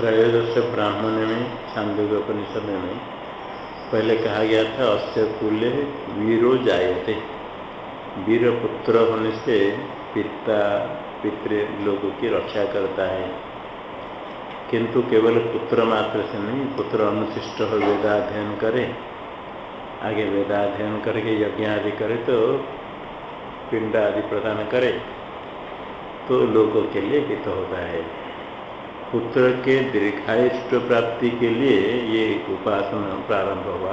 त्रयोदश ब्राह्मण में, छांदोग्य उपनिषद में पहले कहा गया था, अस्य कुल्य वीरो जायते। वीर पुत्र होने से पिता, पितृ लोगों की रक्षा करता है। किंतु केवल पुत्र मात्र से नहीं, पुत्र अनुशिष्ट हो वेदाध्ययन करे, आगे वेदाध्ययन करके यज्ञ आदि करे तो पिंड आदि प्रदान करे तो लोगों के लिए हित होता है। पुत्र के दीर्घायुष्ट प्राप्ति के लिए ये उपासना प्रारंभ हुआ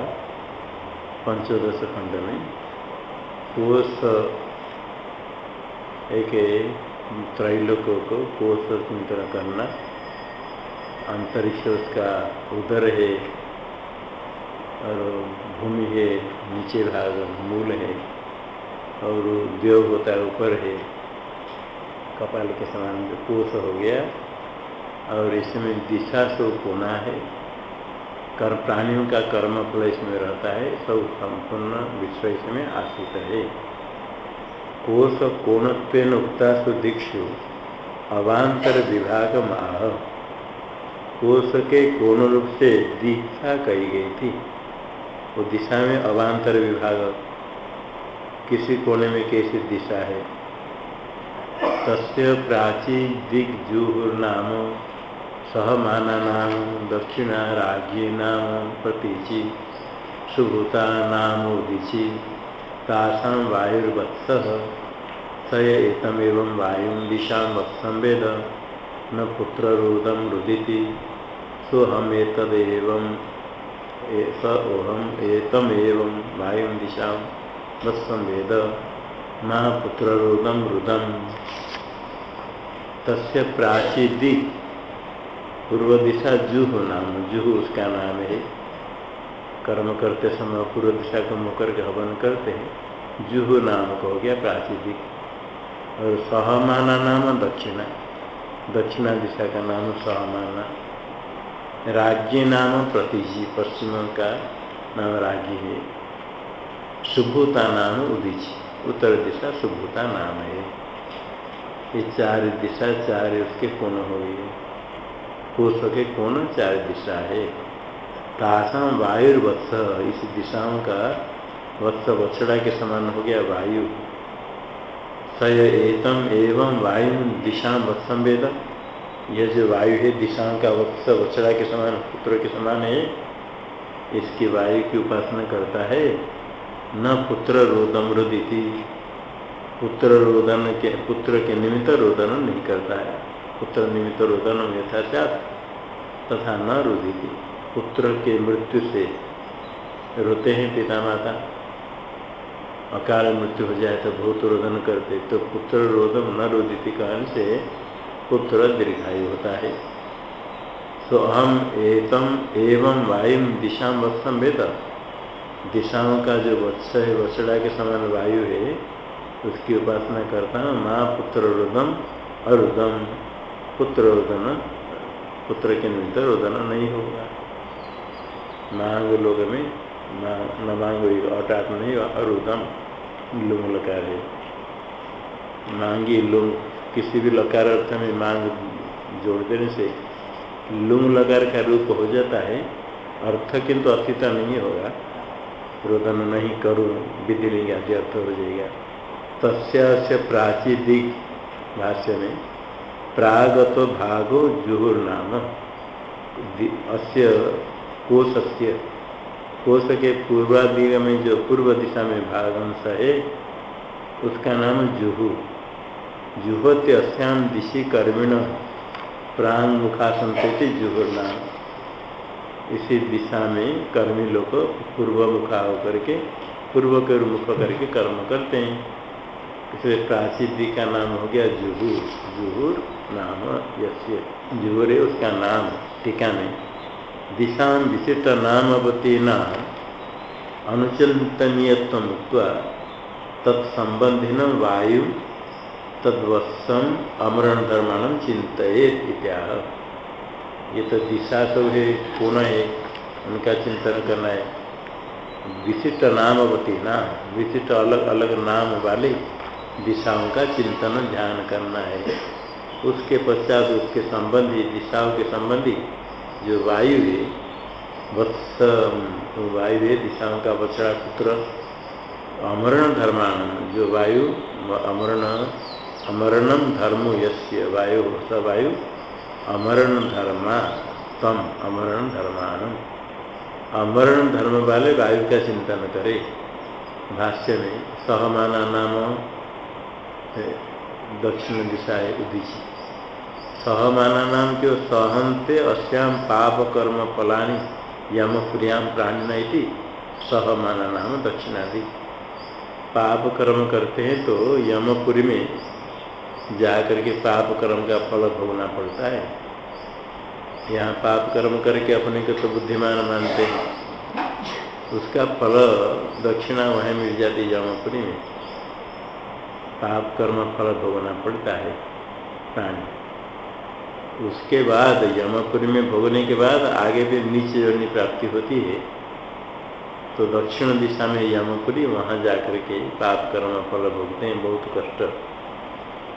पंचोदश खंड में। कोष एक त्रैलोकों को कोष चिंतन करना, अंतरिक्ष उसका उदर है, और भूमि है, नीचे भाग, मूल है, और उद्योग होता है, ऊपर है। कपाल के समान कोष हो गया। और इसमें दिशा सो कोना है। कर्म प्राणियों का कर्म फल इसमें रहता है। सब संपूर्ण विश्व इसमें आश्रित है। कोष कोणत्व उक्ता सुदीक्षु अवान्तर विभाग आह। कोष के कोण रूप से दीक्षा कही गई थी। वो दिशा में अवान्तर विभाग। किसी कोने में कैसी दिशा है? तस्य प्राची दिग्जुहुर्नाम। सहमाना नाम दक्षिणा राज्य प्रतीचि सुभूता नाम उदीचि वायुर्वत्स, स एतमेव वायु दिशा वत्संवेद, न पुत्ररोदम रुदिति सोहमेतदेव स ओहम एतमेव वायु दिशा वत्संवेद, न पुत्ररोदम रुदम। तस्य प्राची दिक् पूर्व दिशा जुहु नाम जुहु उसका नाम है। कर्म करते समय पूर्व दिशा को मुख करके हवन करते हैं। जुहु नाम को हो गया प्राची दिक् और सहमाना नाम दक्षिणा। दक्षिणा दिशा का नाम सहमाना। राज्य नाम प्रतिजी, पश्चिम का नाम राज्य है। सुभूता नाम उदीची। उत्तर दिशा सुभूता नाम है। ये चार दिशा, चार उसके कोण हो गए। कोष के कोण चार दिशा है? तासाम वायुर्वत्स इस दिशाओं का वत्स वत्सड़ा के समान हो गया वायु। सय एतम एवं वायु दिशा वत्सम वेद। यह जो वायु है, दिशाओं का वत्स वत्सड़ा के समान, पुत्र के समान है। इसकी वायु की उपासना करता है। न पुत्र रोदम रुदिति। पुत्र रोदन के, पुत्र के निमित्त रोदन नहीं करता है। पुत्र निमित्त रोदन यथाचात तथा न रुदिति पुत्र के मृत्यु से रोते हैं पिता माता अकाल मृत्यु हो जाए तो बहुत रोदन करते तो पुत्र रोदम न रोदी रोदिति कारण से पुत्र दीर्घायु होता है। तो हम एतम एवं वायु दिशा वत्सम वेद। दिशाओं का जो वत्स है वत्सड़ा के समान वायु है, उसकी उपासना करता हूँ। माँ पुत्र रुदम अरुदम। पुत्र रोदन, पुत्र के निमित्त रोदन नहीं होगा। मांग लोग में न मांग अटात नहीं अरुदम लुंग लकार है। मांगी लुंग किसी भी लकार अर्थ में मांग जोड़ देने से लुंग लकार का रूप हो जाता है, अर्थ किंतु अस्तित्व नहीं होगा। रोदन नहीं करूँ, विधि लिंग आदि अर्थ हो जाएगा। तस्य प्राची दिग भाष्य में प्रागत भागो जुहुर नाम अस्य कोशस्य कोश के पूर्वादिग में जो पूर्व दिशा में भाग अंश है, उसका नाम जुहु। जुहत्य अस्याम दिशि कर्मिण प्राण मुखा संतति जुहुर नाम इसी दिशा में कर्मी लोग पूर्व मुखा होकर के पूर्व के मुख करके कर्म करते हैं। इसलिए प्राचीदी का नाम हो गया जुहूर जुहूर नाम जुहूर है उसका नाम, टीका में, दिशा विशिष्ट नामवती न अनुचिंतनीयत्व मुक्त तत्संबंधी वायु तद्वत्सम अमरण धर्माण चिंतित इत्याह। ये तो दिशा सब है कोण है, उनका चिंतन करना है। विशिष्ट नामवती ना विशिष्ट अलग अलग नाम वाले दिशाओं का चिंतन, ध्यान करना है। उसके पश्चात उसके संबंधी दिशाओं के संबंधी जो वायु है वत्स वायु है दिशाओं का बछड़ा पुत्र, अमरण धर्मान जो वायु, अमरण अमरणम धर्म यस्य वायु स वायु, अमरण धर्मा, तम, अमरण धर्मान अमरण धर्म वाले वायु का चिंतन करे। भाष्य में सहमाना नाम, दक्षिण दिशा है उदीची सहमाना नाम क्यों सहनते अश्याम पाप कर्म फलानी यम प्रियाम प्राणी सहमाना नाम दक्षिणादि। पाप कर्म करते हैं तो यमपुरी में जा करके पाप कर्म का फल भोगना पड़ता है। यहाँ पाप कर्म करके अपने को तो बुद्धिमान मानते हैं। उसका फल दक्षिणा वहीं मिल जाती जमापुरी में। पाप कर्म फल भोगना पड़ता है प्राणी। उसके बाद यमपुरी में भोगने के बाद आगे भी नीचे जोड़नी प्राप्ति होती है तो दक्षिण दिशा में यमपुरी, वहाँ जाकर के पाप कर्म फल भोगते हैं, बहुत कष्ट।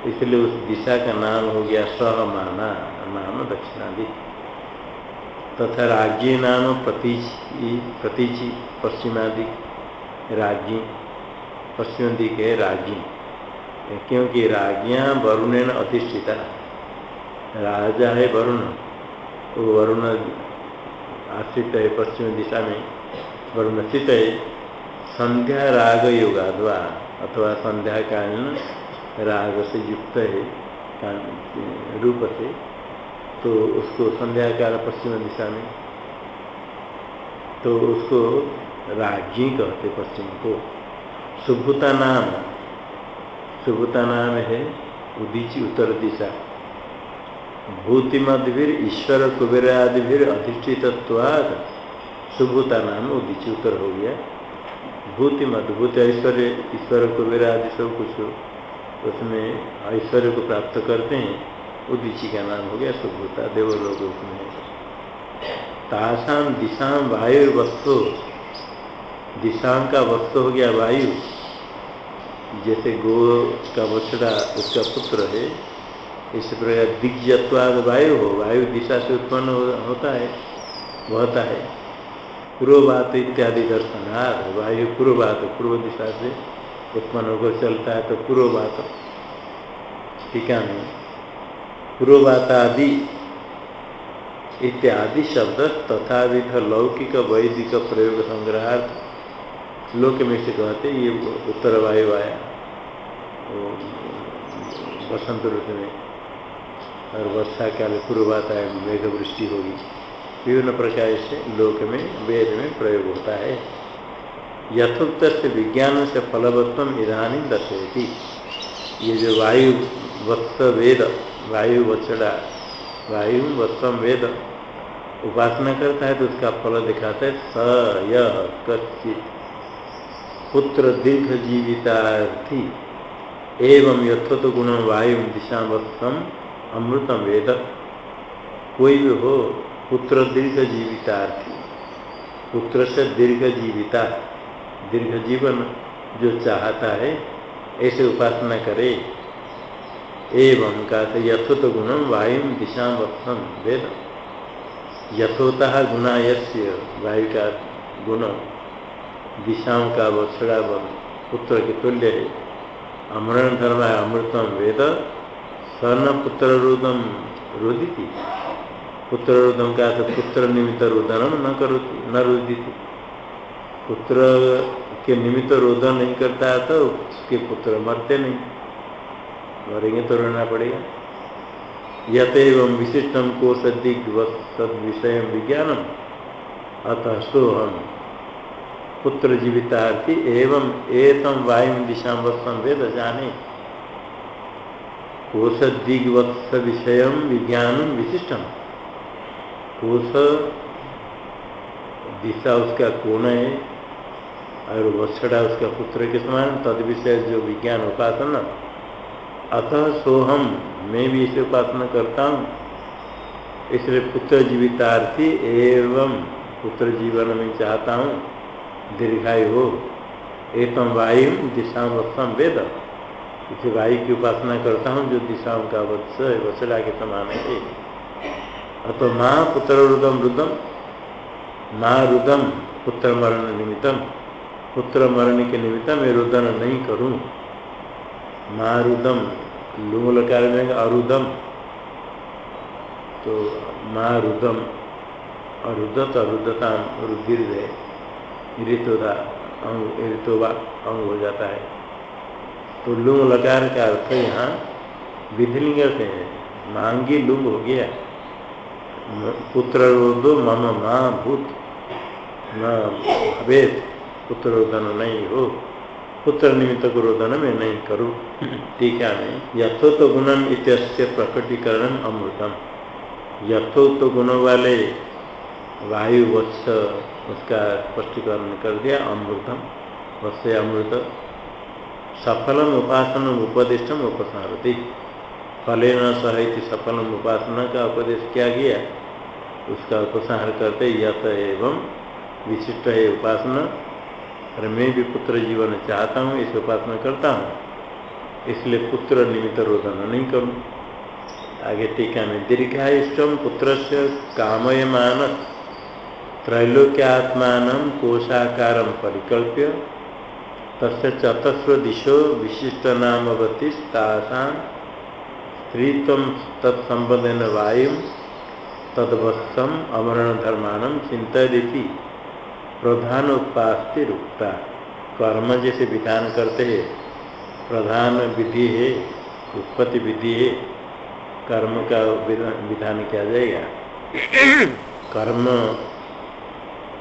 इसलिए उस दिशा का नाम हो गया सहमाना, नाम दक्षिणादि। तथा राज्य नाम प्रतीचि प्रतीचि पश्चिमादि राज्ञी पश्चिम दिख है राज्ञी क्योंकि राज्ञियाँ वरुण अधिष्ठिता। राजा है वरुण। वो वरुण आश्रित है पश्चिम दिशा में। वरुण स्थित है संध्या राग योगाद्वा, अथवा संध्या कालीन राग से युक्त है रूप से। तो उसको संध्या काल पश्चिम दिशा में। तो उसको राज्ञी कहते पश्चिम को। सुभुता नाम। सुभुता नाम है उदीची उत्तर दिशा। भूतिमद्भिर ईश्वर कुबेर अधिष्ठितत्वाद सुभुता नाम उदीची उत्तर हो गया भूतिमद भूत ऐश्वर्य ईश्वर कुबेर आदि सब कुछ उसमें ऐश्वर्य को प्राप्त करते हैं। उदीची का नाम हो गया सुभूता, देवलोक उसमें। तासाम दिशा वायु वस्तु दिशा का वस्तु हो गया वायु। जैसे गो का बछड़ा उसका पुत्र है। इस प्रकार दिग्जत्वाद वायु हो वायु दिशा से उत्पन्न हो, होता है बहता है। पूर्ववात इत्यादि दर्शनार्थ वायु पूर्ववात पूर्व दिशा से उत्पन्न होकर चलता है तो पूर्ववात टीका में पूर्ववातादि इत्यादि शब्द तथा विध लौकिक वैदिक प्रयोग संग्रहार्थ लोक में से कहते ये उत्तर वायु आया बसंत ऋतु में। और वर्षा काल पूर्ववात आया मेघ वृष्टि होगी। विभिन्न प्रकार से लोक में, वेद में प्रयोग होता है। यथोक्त से विज्ञान से फलवत्व इधानी दर्शयती। ये जो वायु वत्स वेद, वायु वत्सड़ा, वायु वत्सम वेद उपासना करता है तो उसका फल दिखाता है स यह कच्चित पुत्र दीर्घ जीवितार्थी एवं यथोत गुण वायु दिशा वत्सम अमृतम वेद कोई भी हो, पुत्र दीर्घ जीवितार्थी पुत्र से दीर्घ जीविता दीर्घ जीवन जो चाहता है, ऐसे उपासना करे। एवं का यथोत गुणम वायु दिशा वत्सम वेद। यथोता गुणा यस्य वायु का गुण। दिशाओं का वत्सड़ा पुत्र के तुल्य है। अमरण धर्म है अमृतम वेद। स्वर्ण पुत्र रुदम रुदिति। पुत्र रुदम का तो पुत्र निमित्त रुदनम न करो न रुदिति। पुत्र के निमित्त रोदन नहीं करता है तो उसके पुत्र मरते नहीं। मरेंगे तो रहना पड़ेगा। यत एवं विशिष्टम को सदिग सद विषय विज्ञानम। अतः सोहम पुत्र जीवितार्थी एवं एतम वायु दिशा वत्सम वेद जाने। कोश दिग्वत्स विषय विज्ञान विशिष्टम कोश दिशा उसका कोण है, और वत्सड़ा उसका पुत्र के समान, तद विषय जो विज्ञान उपासना। अतः सोहम, मैं भी इसे उपासना करता हूँ। इसलिए पुत्र जीवितार्थी एवं पुत्र जीवन में चाहता हूँ, दीर्घायु हो। एतम वायु दिशा वत्सम वेद। इसे वायु की उपासना करता हूँ, जो दिशाओं का वत्स है वत्सला के समान है अतो माँ पुत्र रुदम रुदम, माँ रुदम पुत्र मरण निमित्तम, पुत्र मरण के निमित्त मैं रुदन नहीं करूँ। माँ रुदम, लुंग लकार अरुदम। तो माँ रुदम, अरुदत अरुदता रुद्र है। ऋतुदा अंग अंग हो जाता है। तो लुंग लकार का अर्थ यहाँ विधिलिंग से है। मांगी लुंग हो गया। पुत्र रोदो मम माँ भूत। भवेद पुत्र रोदन नहीं हो। पुत्र निमित्त को रोदन में नहीं करूँ। टीका में यथोत तो गुणम इत्यस्य प्रकटीकरण अमृतम। यथोत तो गुण वाले वायु वत्स उसका स्पष्टीकरण कर दिया। अमृतम। वत्स अमृत। सफलम उपासन उपदिष्टम उपसारती फले न सहित सफलम उपासना का उपदेश किया गया उसका उपसंहार करते यत एवं विशिष्ट है उपासना। और मैं भी पुत्र जीवन चाहता हूँ, इस उपासना करता हूँ। इसलिए पुत्र निमित्त रोदन नहीं करूँ। आगे टीका में दीर्घायुष्टम पुत्र से कामयमान त्रैलोक्यात्मान कोशाकार परिकल्प्य तस् चतस्र दिशो विशिष्ट नामवती स्त्रीत्व तत्संबंधन वायु तदवत्सम अमरण धर्मान चिंतित प्रधान उपास्ति रुकता। कर्म जैसे विधान करते हैं, प्रधान विधि है, उत्पत्ति विधि है, कर्म का विधान किया जाएगा। कर्म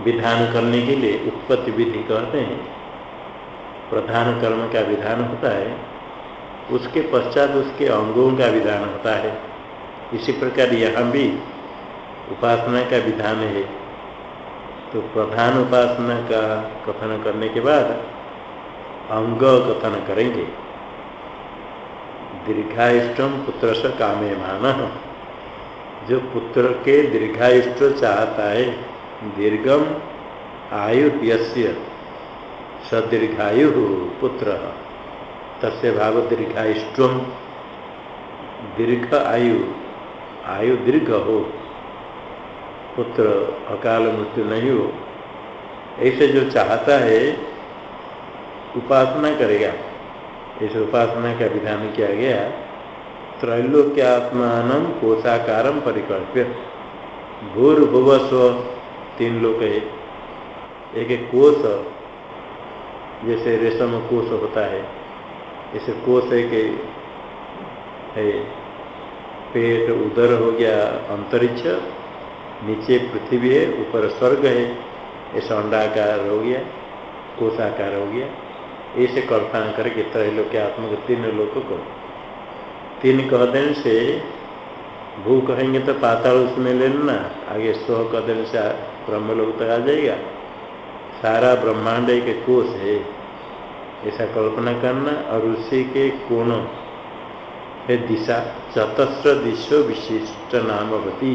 विधान करने के लिए उत्पत्ति विधि कहते हैं। प्रधान कर्म का विधान होता है, उसके पश्चात उसके अंगों का विधान होता है। इसी प्रकार यहाँ भी उपासना का विधान है। तो प्रधान उपासना का कथन करने के बाद अंग कथन करेंगे। दीर्घायुष्टम पुत्र से कामे मान जो पुत्र के दीर्घायुष्ट चाहता है दीर्घम आयु यस्य सदीर्घायु पुत्र। तस्य भाव दीर्घायुष्टम दीर्घ आयु आयु दीर्घ हो पुत्र अकाल मृत्यु नहीं हो ऐसे जो चाहता है, उपासना करेगा। ऐसे उपासना का विधान किया गया, त्रैलोक्यात्मान कोशाकारम परिकल्प्य। भूर्भुव स्व तीन लोग है। एक एक कोश जैसे रेशम कोष होता है, जैसे कोष है कि, है, पेट उदर हो गया, अंतरिक्ष, नीचे पृथ्वी है, ऊपर स्वर्ग है, ऐसा अंडाकार हो गया कोशाकार हो गया, ऐसे कल्पना करके त्रैलोक आत्मक तीन लोगों को। तीन कह देने से, भू कहेंगे तो पाताल उसमें लेना, आगे स्व कह देने से ब्रह्म लोग तक आ जाएगा। सारा ब्रह्मांड एक कोष है। ऐसा कल्पना करना और उसी के कोण है दिशा, चतस्र दिशो विशिष्ट नामवती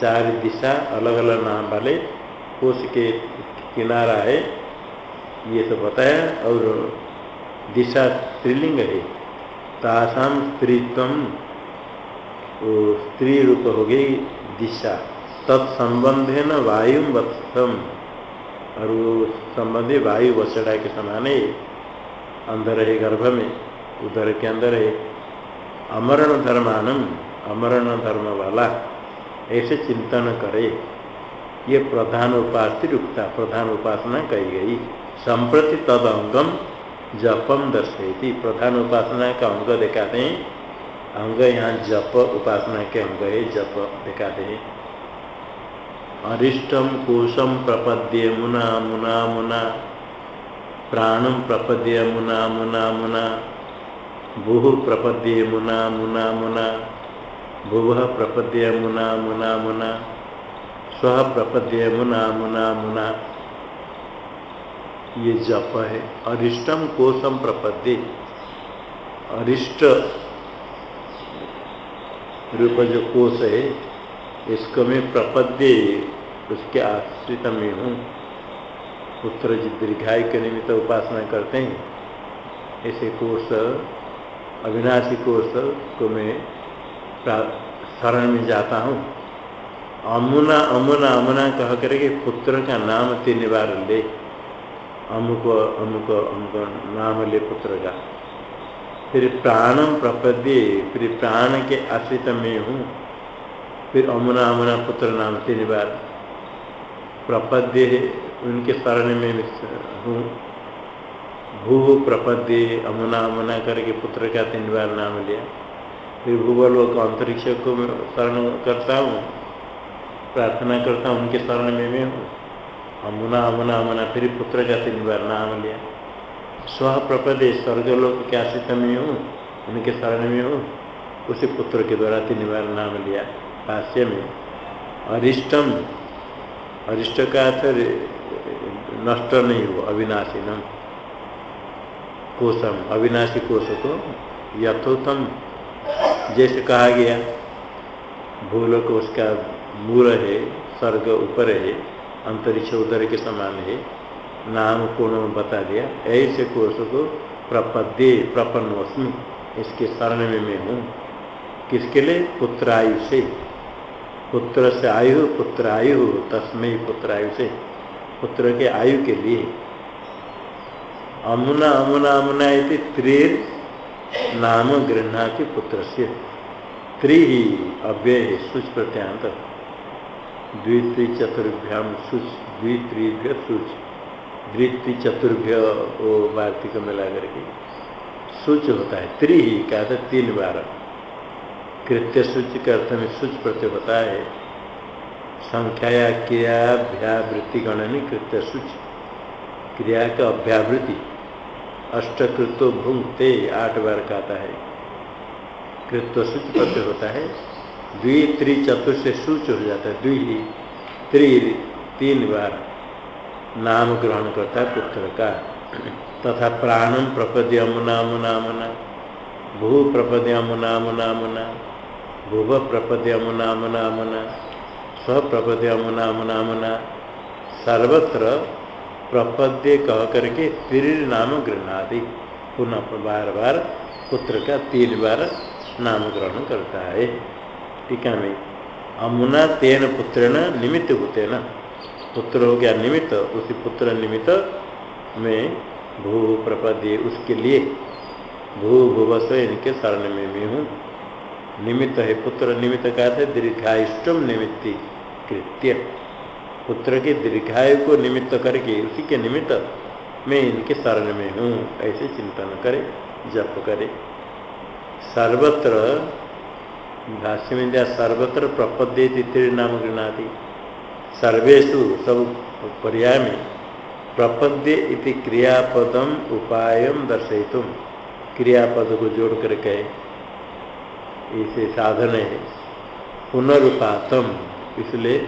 चार दिशा अलग अलग नाम वाले कोष के किनारा है। ये तो बताया, और दिशा स्त्रीलिंग है। तासाम स्त्रीत्व स्त्री रूप हो गई दिशा। तत्संबंधे न वायु वत्सम। और वो संबंधी वायु वसड़ा के समान है अंदर है, गर्भ में, उधर के अंदर है। अमरण धर्मानम, अमरण धर्म वाला, ऐसे चिंतन करे। ये प्रधान उपास्ति रुकता, प्रधान उपासना कही गई। संप्रति तद अंगम जपम दर्शयती। प्रधान उपासना का अंग दिखाते हैं। अंग यहाँ जप उपासना के अंग है, जप दिखाते हैं। अरिष्टम कोशम प्रपद्य मुना मुना मुना। प्राणम प्रपद्य मुना मुना मुना। भूह प्रपद्य मुना मुना मुना। भुव प्रपद्य मुना मुना मुना। स्व प्रपद्य मुना मुना मुना। ये जप है। अरिष्टम कोशम प्रपद्य। अरिष्ट रूप जो कोश है, इसको मैं प्रपद्य उसके आश्रित में हूँ। पुत्र जी दीर्घायु के निमित्त उपासना करते हैं। ऐसे कोष अविनाशी कोष को मैं शरण में जाता हूँ। अमुना अमुना अमुना कह करके पुत्र का नाम तीन बार ले। अमुक अमुक अमुक नाम ले पुत्र का। फिर प्राणम प्रपद्य, फिर प्राण के आश्रित में हूँ। फिर अमुना अमुना पुत्र नाम तीन बार प्रपद्य है उनके शरण में हूँ। भू प्रपद्य अमुना अमुना करके पुत्र का तीन बार नाम लिया। फिर भूगोलोक अंतरिक्ष को शरण करता हूँ। प्रार्थना करता हूँ, उनके शरण में मैं हूँ। अमुना अमुना अमुना फिर पुत्र का तीन बार नाम लिया। स्व प्रपदे स्वर्गलोक के आश्रित में हूँ, उनके शरण में हूँ। उसी पुत्र के द्वारा तीन बार नाम लिया। भाष्य में, अरिष्टम अरिष्ट का अर्थ नष्ट नहीं हो अविनाशी न। कोशम अविनाशी कोश को यथोत्तम। जैसे कहा गया, भूलोक उसका मूल है स्वर्ग ऊपर है, अंतरिक्ष उदर के समान है, नाम कोण में बता दिया। ऐसे कोष को प्रपद्ये, प्रपन्नोस्मी, इसके शरण में मैं हूँ। किसके लिए? पुत्रायु से पुत्र से आयु, पुत्र आयु तस्मय पुत्र आयु से, पुत्र के आयु के लिए। अमुना अमुना अमुना इति त्रिर नाम गृहणाति पुत्र से त्रि ही अव्यय सुच प्रत्यांत द्वित्री चतुर्भ्याम सुच, द्वित्रिभ्य सुच। द्वित्री चतुर्भ्य वो वार्तिक में ला करके सुच होता है त्रि ही था? तीन बार। कृत्य सूच के अर्थ में सूच प्रत्यय होता है संख्या या क्रियाभ्यावृत्ति गणनी कृत्य सूच। क्रिया का अभ्यावृत्ति। अष्टकृतो भुंगते आठ बार कहता है। कृत्व सूच प्रत्यय होता है। द्वि, त्रि चतुर से सूच हो जाता है। द्वि, त्रि, तीन बार नाम ग्रहण करता है पुत्र का। तथा प्राणम प्रपद्य अमुना मुना मुना भू प्रपद्य अमुना मुना मुना भुव प्रपद्य अमुना मुना मुना स्वप्रपद्य अमुना मुना मुना सर्वत्र प्रपद्य कह करके तिर नाम गृहणादि पुनः बार बार पुत्र का तीन बार नाम ग्रहण करता है। टीका में अमुना तेन पुत्रेण निमित्त होते न। पुत्र हो गया निमित्त, उसी पुत्र निमित्त में भू प्रपद्य उसके लिए। भू भुवस्व इनके शरण में मैं हूँ। निमित्त है, पुत्र निमित्त का थे दीर्घायुष्टम निमित्ति कृत्य। पुत्र के दीर्घायु को निमित्त करके उसी के निमित्त मैं इनके शरण में हूँ, ऐसे चिंतन करे, जप करे। सर्वत्र भाष्य में दिया सर्वत्र प्रपद्य तिथि नाम गृणाति सर्वेशु सब पर्याय में प्रपद्य क्रियापदम उपाय दर्शयितुम। क्रियापद को जोड़ कर कहे इसे साधन है। पुनरुपातम, इसलिए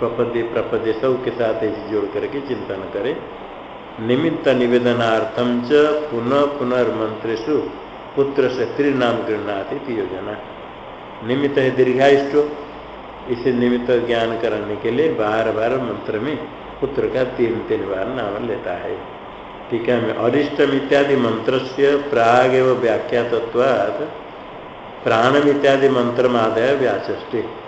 प्रपदे प्रपदे सब के साथ इसे जोड़ करके चिंतन करें। निमित्त निवेदनार्थम च पुनः पुनर्मंत्रेशु पुत्र से त्रिनाम गृहणाति योजना निमित्त है दीर्घायुष्ट, इसे निमित्त ज्ञान कराने के लिए बार बार मंत्र में पुत्र का तीन तीन बार नाम लेता है। टीका में अरिष्टम इत्यादि मंत्र से प्राग एवं व्याख्या तत्वाद प्राणम इत्यादि मंत्र आदय व्याचे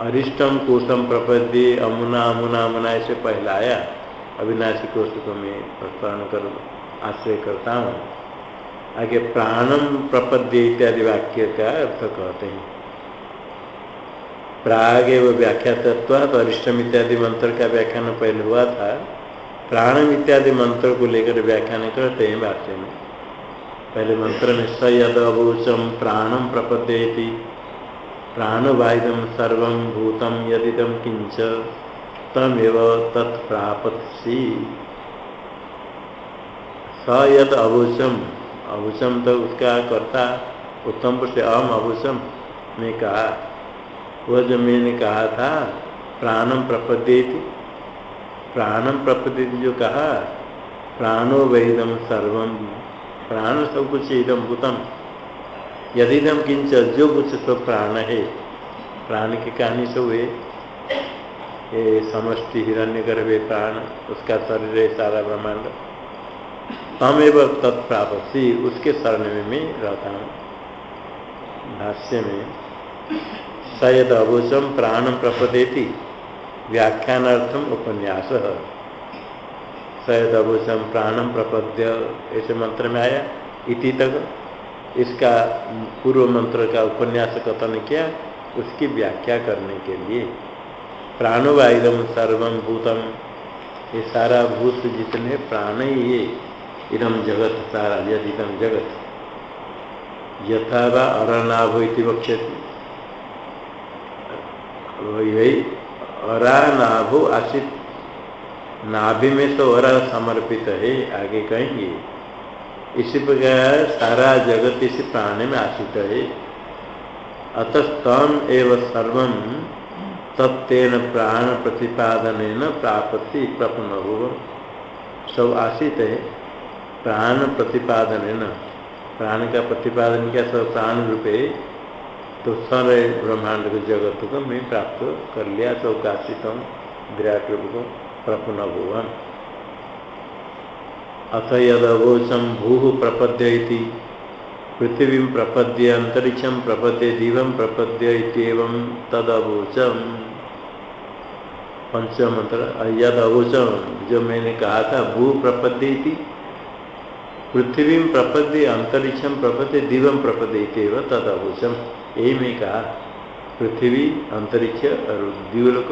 अरिष्टम कोशम प्रपद्य, अमुना अमुना अमुना, ऐसे पहलाया। अविनाशी कोश को मैं प्रस्तरण कर, आश्रय करता हूँ। आगे प्राणम प्रपद्य इत्यादि वाक्य का अर्थ कहते हैं। प्राग एवं व्याख्या तत्व तो अरिष्टम इत्यादि मंत्र का व्याख्यान पहले हुआ था। प्राणम इत्यादि मंत्र को लेकर व्याख्यान करते हैं भाष्य में। पहले मंत्र में स यद अवोचम प्राणम प्रपद्येति। प्राणवायुदम सर्व भूतम यदिदम किंच तमेव तत्प्रापत्सी। स यद अवोचम अवोचम तो उसका कर्ता उत्तम से अहम अवोचम, ने कहा। वह जो मैंने कहा था प्राणम प्रपद्य प्राणम प्रपद्य जो कहा, प्राणो वैदम सर्वम प्राण सब कुछ इदम भूतम। यदि दम किंच जो कुछ सब प्राण है। प्राण की कहानी सब है। ये समष्टि हिरण्य गर्भे प्राण, उसका शरीर है सारा ब्रह्मांड। तमेव तत्प्रापसी उसके शरण में मैं रहता हूँ। भाष्य में सयद अभुचम प्राण प्रपदेति व्याख्यानार्थम उपन्यास। सयद अभुचम प्राणम प्रपद्य, ऐसे मंत्र में आया। इति तक इसका पूर्व मंत्र का उपन्यास कथन किया, उसकी व्याख्या करने के लिए। प्राणवायुदम सर्वम भूतम, ये सारा भूत जितने प्राण ही है इदम जगत सारा यदिदम जगत। यथा व अरनाभ वक्षति वही अरानाभो आशित नाभि में तो अरा समर्पित है, आगे कहेंगे। इसी प्रकार सारा जगत इस प्राण में आशित है। अतस्तम एवं सर्व तत्न प्राण प्रतिपादन प्राप्ति प्रपन्न हो सब आशित है, प्राण प्रतिपादन है प्राण का प्रतिपादन किया सब प्राण रूपे? तो सर ब्रह्मांड के जगत को मैं प्राप्त कर लिया चौकाशित विराट रूप को। प्रपुन भुवन अथ यदवोचम भू प्रपद्य पृथ्वी प्रपद्य अंतरिक्षम प्रपद्य दिवम प्रपद्य तदवोचम। पंचम मंत्र यद जो मैंने कहा था, भू प्रपद्य पृथ्वी प्रपद्य अंतरिक्षम प्रपद्य दिवम प्रपद्य तद यही में कहा, पृथ्वी अंतरिक्ष और दिवलोक,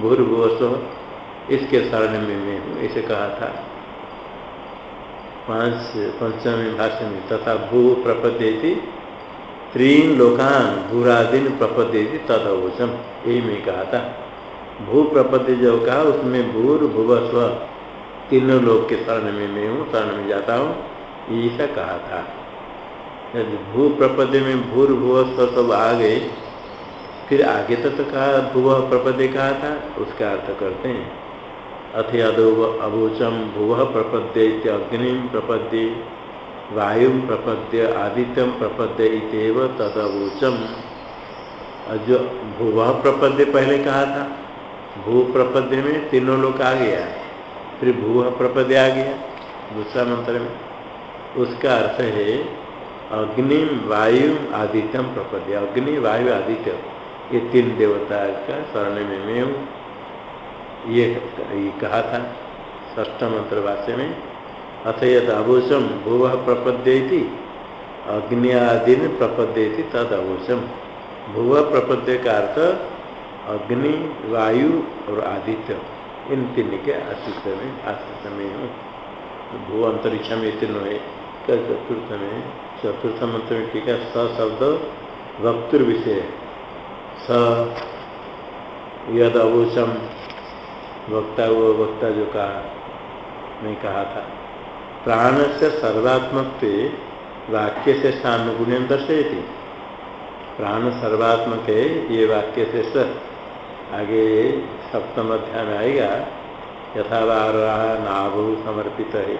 भूर्भुवस्व इसके शरण में मैं हूँ ऐसे कहा था। पाँच पंचमी भाष्य में तथा भू प्रपद्य त्रीन लोकान भूरादिन प्रपद्य तद अभूषम यही में कहा था। भू प्रपद्य जो कहा उसमें भूर भुवस्व तीनों लोग के शरण में मैं हूँ शरण में जाता हूँ ऐसा कहा था। यदि भू प्रपद्य में भूर भुव सब आ गए फिर आगे तो, तो कहा भुव प्रपद्य कहा था उसका अर्थ करते हैं। अथ यदो अभोचम भुव प्रपद्य अग्नि प्रपद्य, वायु प्रपद्य आदित्यम प्रपद्य तदवोचम। जो भुव प्रपद्य पहले कहा था? भू प्रपद्य में तीनों लोग आ गया फिर भू प्रपद्य आ गया, दूसरा मंत्र में। उसका अर्थ है, अग्नि, वायु आदित्यम प्रपद्य। अग्नि, वायु, आदित्य, ये तीन देवता का शरण में मैं हूँ। ये, कहा था ष्ठ मंत्र भाष्य में अथ यद अभूषम भूव प्रपद्य अग्नि प्रपद्य तद अभूषम भूव प्रपद्य का अर्थ अग्नि वायु और आदित्य इन तीन के आशिष में आशिष में हूँ। भू अंतरिक्ष में तीनों है चतुर्थ में चतुर्थ मंत्र में टीका स शब्द वक्तुर विषय स यद अवोचम वक्ता वो वक्ता जो कहा मैं कहा था। प्राण से सर्वात्मक वाक्य से सानुगुण्य दर्शयती। प्राण सर्वात्मक है ये वाक्य से। सर आगे सप्तम अध्याय में आएगा यथा बार नाभु समर्पित। है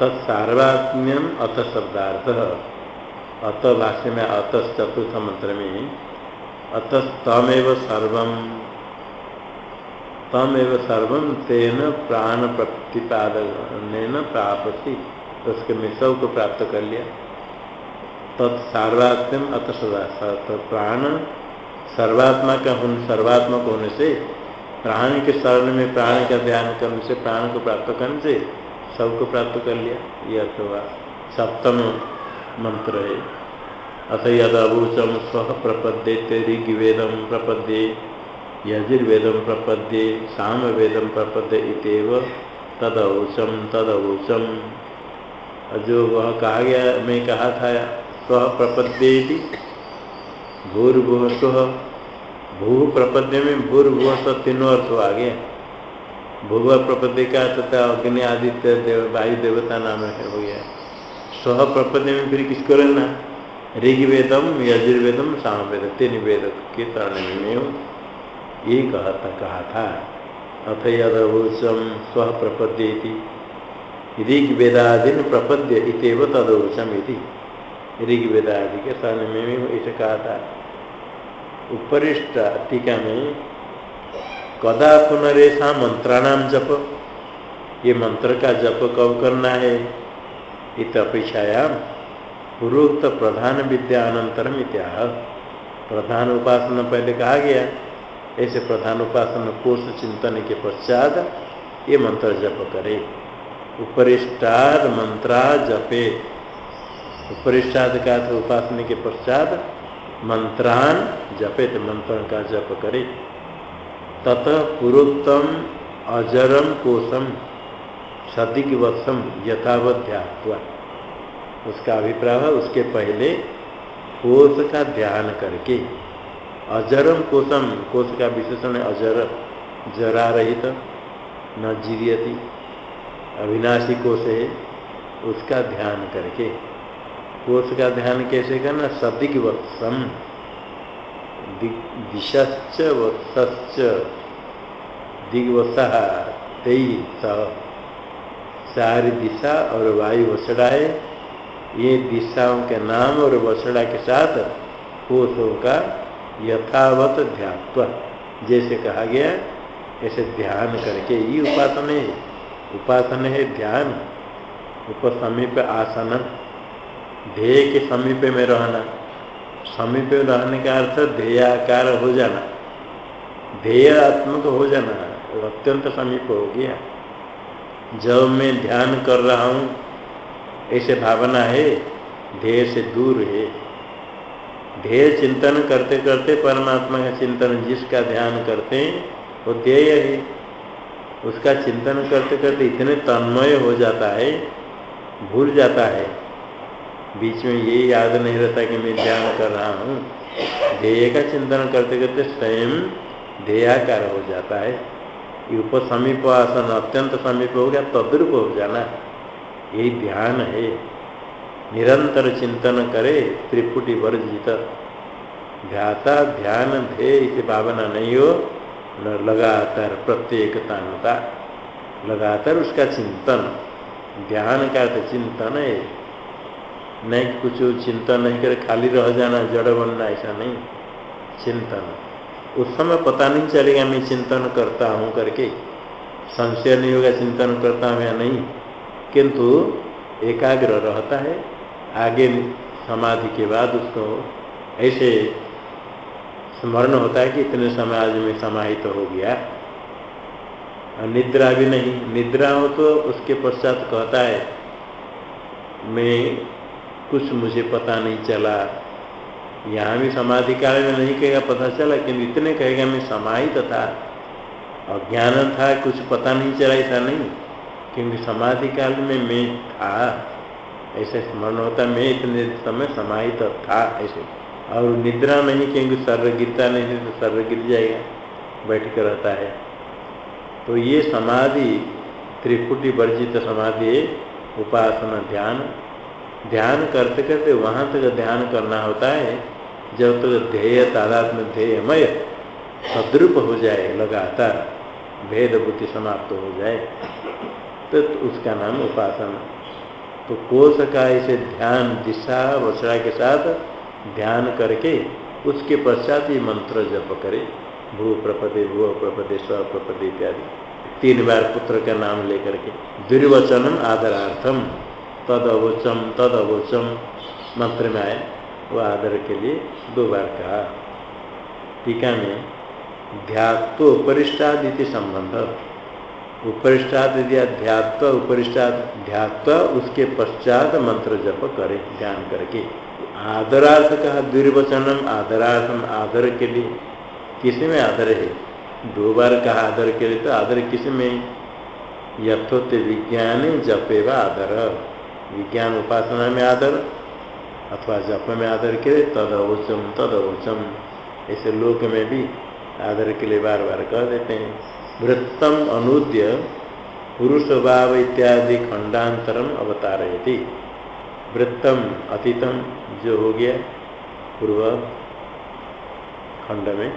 तत्सार्वात्म्यम अत शब्दार्थ। अत भाष्य में अत चतुर्थ मंत्र में अतस्तमेव सर्व तमेव सर्व तेन प्राण प्रतिपादन प्राप्ति। उसके में को प्राप्त कर लिया। तत्सार्वात्म्यम अत शब्द प्राण सर्वात्मा का होने सर्वात्मक होने से, प्राण के शरण में प्राण का ध्यान करने से, प्राण को प्राप्त करने से सबको प्राप्त कर लिया। ये अर्थ हुआ। सप्तम मंत्र है। अथ यदूचम स्व प्रपद्ये ऋग्वेदम प्रपद्ये। यजुर्वेदम प्रपद्ये साम वेदम प्रपद्य तदौचम तदौचम जो वह कहा गया, मैं कहा था, स्व प्रपद्ये भूर्भुव स्व भू प्रपद्य में भूर्भुव स्व तीनों अर्थ आ गया भूव प्रपदि का तथा अग्नि, आदित्य, देव, वायु, देवता नाम है, हो गया। स्व प्रपदि में फिर किसको रहना? ऋग्वेदम यजुर्वेदम सामवेद, तीन वेद के तरण में हूँ। ये कहा था अथ यदवोचम स्व प्रपद्य ऋग्वेदादीन प्रपद्य इतव तदवोचम ऋग्वेदादि के शरण में भी ऐसे कहा था उपरिष्ट टीका में कदा पुनरेशा मंत्राणाम जप। ये मंत्र का जप कब करना है। इत अपेक्षायाम पूर्वोक्त प्रधान विद्या अनंतरम इत्याह। प्रधान उपासना पहले कहा गया। ऐसे प्रधान उपासना कोष चिंतन के पश्चात ये मंत्र जप करे। उपरिष्टाद मंत्रा जपे। उपरिष्टाद का उपासना के पश्चात मंत्रान जपे तो मंत्र का जप करे। तत पूर्वोत्तम अजरम कोशम सदिक वत्सम यथावत ध्यात्वा। उसका अभिप्राय उसके पहले कोष का ध्यान करके। अजरम कोशम, कोश का विशेषण है अजर, जरा रहित, न जीवियति, अविनाशी कोश है, उसका ध्यान करके। कोष का ध्यान कैसे करना? सदिक वत्सम दिशश्च वत्सश्च दिग्वसा तेई सारी दिशा और वायु वसड़ा है। ये दिशाओं के नाम और वसड़ा के साथ कोषों का यथावत ध्यात्व। जैसे कहा गया, ऐसे ध्यान करके ये उपासन है। उपासन है ध्यान। उप समीप आसन। ध्येय के समीप में रहना। समीप में रहने का अर्थ ध्येयाकार हो जाना। ध्येयात्मक हो जाना। अत्यंत समीप हो गया। जब मैं ध्यान कर रहा हूँ, ऐसे भावना है, ध्येय से दूर है। ध्येय चिंतन करते करते परमात्मा का चिंतन जिसका ध्यान करते हैं, वो ध्येय है। उसका चिंतन करते करते इतने तन्मय हो जाता है, भूल जाता है। बीच में ये याद नहीं रहता कि मैं ध्यान कर रहा हूँ। ध्येय का चिंतन करते करते स्वयं ध्येयाकार हो जाता है। उप समीप आसन अत्यंत समीप हो गया, तद्रुप हो जाना। यही ध्यान है। निरंतर चिंतन करे, त्रिपुटी वर्जित ध्याता ध्यान ध्येय इसे भावना नहीं हो, न लगातार प्रत्येकतानता लगातार उसका चिंतन, ध्यान का तो चिंतन है। नहीं कुछ चिंतन नहीं करे, खाली रह जाना, जड़ बनना, ऐसा नहीं। चिंतन। उस समय पता नहीं चलेगा, मैं चिंतन करता हूँ करके। संशय नहीं होगा, चिंतन करता हूँ या नहीं। किंतु एकाग्र रहता है। आगे समाधि के बाद उसको ऐसे स्मरण होता है कि इतने समय आज में समाहित तो हो गया। और निद्रा भी नहीं। निद्रा हो तो उसके पश्चात कहता है, मैं कुछ मुझे पता नहीं चला। यहाँ भी समाधि काल में नहीं कहेगा पता चला, किंतु इतने कहेगा मैं समाहित तो था। और ज्ञान था, कुछ पता नहीं चला ऐसा नहीं। क्योंकि समाधि काल में मैं था। ऐसे स्मरण होता मैं इतने समय समाहित तो था ऐसे। और निद्रा नहीं क्योंकि सर्व गिरता नहीं तो सर्व गिर जाएगा, बैठ कर रहता है। तो ये समाधि त्रिपुटी वर्जित समाधि उपासना ध्यान। ध्यान करते करते वहाँ तक ध्यान करना होता है, जब तक तो ध्येय तादात्म ध्येयमय सद्रुप हो जाए, लगातार भेद बुद्धि समाप्त हो जाए तो उसका नाम उपासना। तो कोष का ऐसे ध्यान दिशा वसड़ा के साथ ध्यान करके उसके पश्चात ही मंत्र जप करे। भू प्रपदे भू प्रपदे, स्व प्रपदे इत्यादि। तीन बार पुत्र का नाम लेकर के दुर्वचनम आदरार्थम। तद अवोचम तद अवोचम मंत्र में आया वो आदर के लिए दो बार कहा। टीका में ध्यात्व उपरिष्टादिति संबंध। उपरिष्टाद दिया ध्यात्व उपरिष्टाद ध्यात्व, उसके पश्चात मंत्र जप करे, ध्यान करके। आदरार्थ कहा दुर्वचनम आदरार्थम आदर के लिए। किसमें आदर है? दो बार कहा आदर के लिए तो आदर किसमें? यथोत्त विज्ञान जपे व आदर। विज्ञान उपासना में आदर अथवा जप में आदर के लिए तद अवचम तद अवचम ऐसे लोक में भी आदर के लिए बार बार कह देते हैं। वृत्तम अनुद्य पुरुष भाव इत्यादि खंडांतरम अवतारयति। वृत्तम अतीतम जो हो गया, पूर्व खंड में,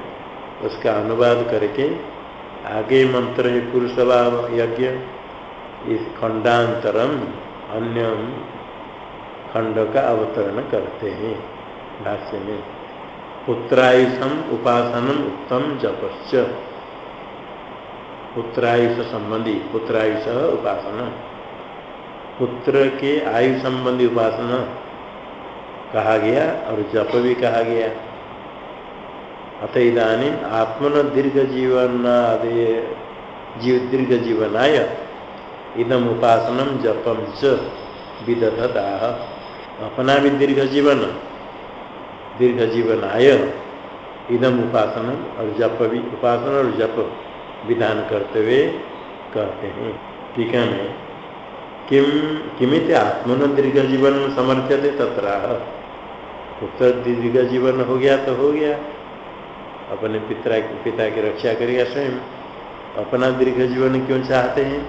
उसका अनुवाद करके आगे मंत्र है पुरुष भाव यज्ञ, इस खंडांतरम अन्य खंड का अवतरण करते हैं भाष्य में। पुत्रायुषम उपासनम उत्तम जपश्च। पुत्रायुष संबंधी, पुत्रायुष उपासना। पुत्र के आयु संबंधी उपासना कहा गया और जप भी कहा गया। अत इधानी आत्मन दीर्घ जीवन जीव दीर्घ जीवनाय इदम उपासनम जपम च विदधत। आह अपना भी दीर्घ जीवन। दीर्घ जीवन आय इदम उपासना और जप भी, उपासना और जप। विधान करते हुए कहते हैं। टीका में किम, किमित आत्मन दीर्घ जीवन समर्थ्यते तथा पुत्र दीर्घ जीवन हो गया तो हो गया। अपने पिता पिता की रक्षा करेगा स्वयं। अपना दीर्घ जीवन क्यों चाहते हैं?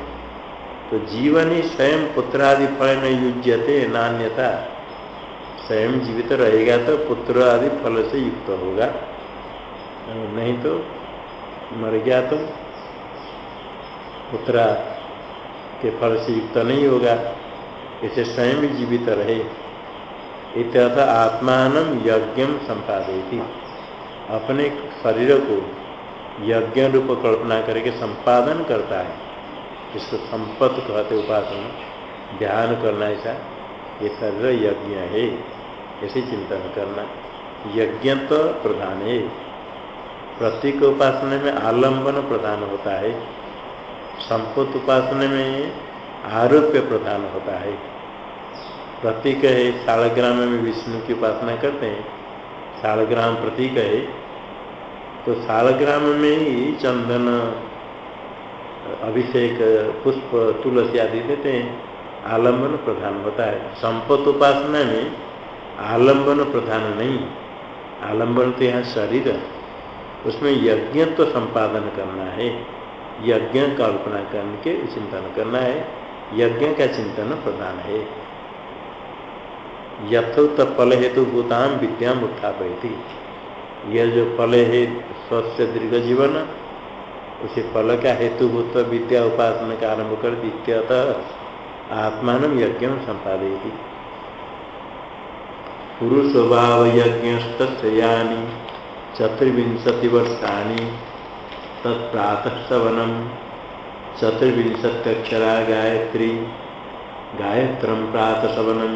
तो जीवन ही स्वयं पुत्रादि फल न युज्यते नान्यता। स्वयं जीवित रहेगा तो पुत्र आदि फल से युक्त होगा। नहीं तो मर गया तो पुत्र के फल से युक्त नहीं होगा। इसे स्वयं ही जीवित रहे। इत्यर्थ आत्मान यज्ञ संपादयती। अपने शरीर को यज्ञ रूप कल्पना करके संपादन करता है। इसको संपत्त कहते उपासना, ध्यान करना ऐसा, ये शरीर यज्ञ है। ऐसे चिंतन करना यज्ञ तो प्रधान है। प्रतीक उपासना में आलंबन प्रधान होता है। संपत्त उपासना में आरोप्य प्रधान होता है। प्रतीक है, सालग्राम में विष्णु की उपासना करते हैं। सालग्राम प्रतीक है तो सालग्राम में ही चंदन, अभिषेक, पुष्प, तुलसी आदि देते हैं। आलंबन प्रधान होता है। संपत्त उपासना में आलंबन प्रधान नहीं। आलंबन तो यहाँ शरीर उसमें यज्ञ तो संपादन करना है। यज्ञ कल्पना करके चिंतन करना है। यज्ञ का चिंतन प्रधान है। यथोक्त फल हेतु भूताम विद्याम उत्थापयती। यह जो फल है, स्वस्थ दीर्घ जीवन, उसे फल का हेतुभूत विद्या उपासना का आरंभ कर द्वितीयतः आत्मान यज्ञ संपादयती। पुरुषभाव यानी चतुर्विंशति वर्षाणी तत्प्रातः सवनम गायत्री गायत्रम प्रातसवनम।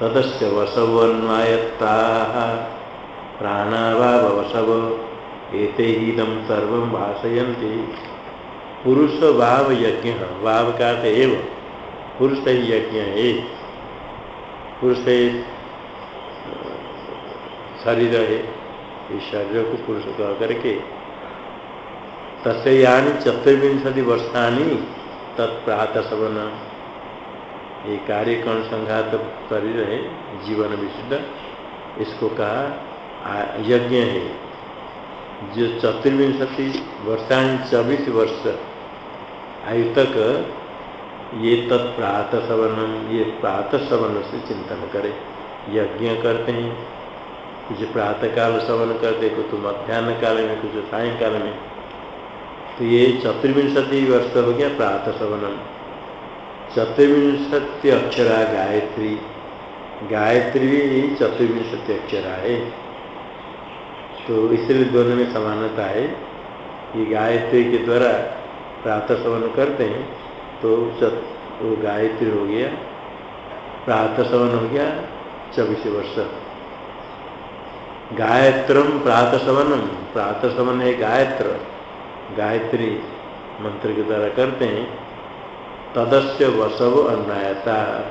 तदस्य वसवन्वायत्ता प्राणावावसव एते इदम सर्व भाषयन्ति। पुरुष भाव यज्ञ भाव का पुरुष ही यज्ञ है पुरुष शरीर है इस शरीर को पुरुष कह करके तस्यानी चतुर्विंशति वर्षाणी तत्प्रात सवन ये कार्यकर्ण संघात शरीर है जीवन विशुद्ध, इसको कहा यज्ञ है। जो चतुर्विंशति वर्षाणी चौबीस वर्ष आयु तक ये तत्प्रात सवनम ये प्रातः सवन से चिंतन करे। यज्ञ करते हैं, कुछ प्रातः काल सवन करते कुछ मध्यान्ह काल में, कुछ सायकाल में। तो ये चतुर्विंशति वर्ष हो गया प्रातः सवनम चतुर्विंशति अक्षरा गायत्री। गायत्री भी चतुर्विंशति अक्षरा है। तो इसलिए दोनों में समानता है कि गायत्री के द्वारा प्रातः सवन करते हैं तो वो गायत्री हो गया, प्रातः सवन हो गया चौबीस वर्ष। गायत्रम प्रातः सवनम प्रातः सवन है गायत्र। गायत्री मंत्र के द्वारा करते हैं, तदस्य वसव अन्वयता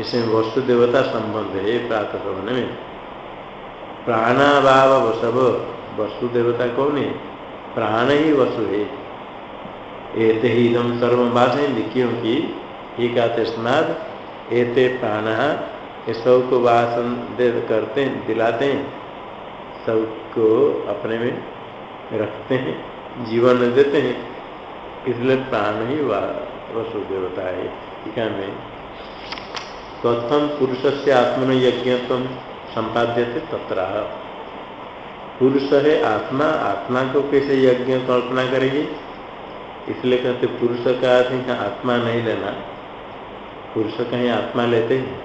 इसमें वस्तु देवता संबंध है, प्रातः सवन में। प्राणाभाव वसव वसु देवता कौन है? प्राण ही वसु है। एते ही इदम सर्व बाधेंगे क्योंकि ही कहते स्नाद, एते प्राण, ये सबको वासन दे करते हैं दिलाते हैं, सबको अपने में रखते हैं। जीवन देते हैं, इसलिए प्राण ही वसु देवता है। है, मैं प्रथम पुरुष से आत्मन यज्ञत्व संपाद्य थे तत्र पुरुष है आत्मा आत्मा को कैसे यज्ञ कल्पना करेगी? इसलिए कहते पुरुष का अर्थ आत्मा नहीं लेना। पुरुष कहीं आत्मा लेते हैं।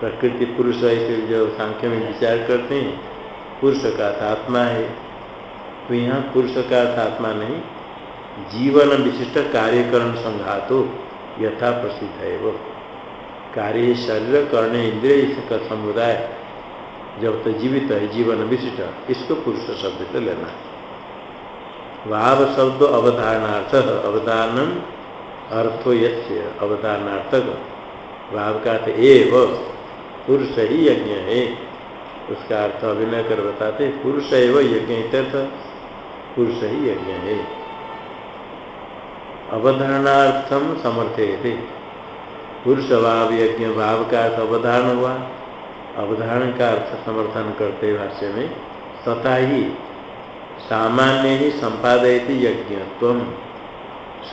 प्रकृति पुरुष ऐसे जो सांख्य में विचार करते हैं, पुरुष का आत्मा है। तो यहाँ पुरुष का आत्मा नहीं, जीवन विशिष्ट कार्यकरण संघातो यथा प्रसिद्ध है वो। कार्य शरीर, कर्ण इंद्रिय इसका समुदाय जब तो जीवित है, जीवन विशिष्ट, इसको पुरुष शब्द से लेना भाव शब्द अवधारणार्थ, अवधारण अर्थो यस्य अवधारणार्थक भाव का अर्थ एव, पुरुष ही यज्ञ है। उसका अर्थ अभिनय कर बताते, पुरुष एवं यज्ञ पुरुष ही यज्ञ है अवधारणार्थम समर्थे थे पुरुष भाव यज्ञ भाव का अर्थ अवधारण हुआ। अवधारण का अर्थ समर्थन करते भाष्य में, तथा ही सामान्य ही संपादय संपादयती यज्ञत्व।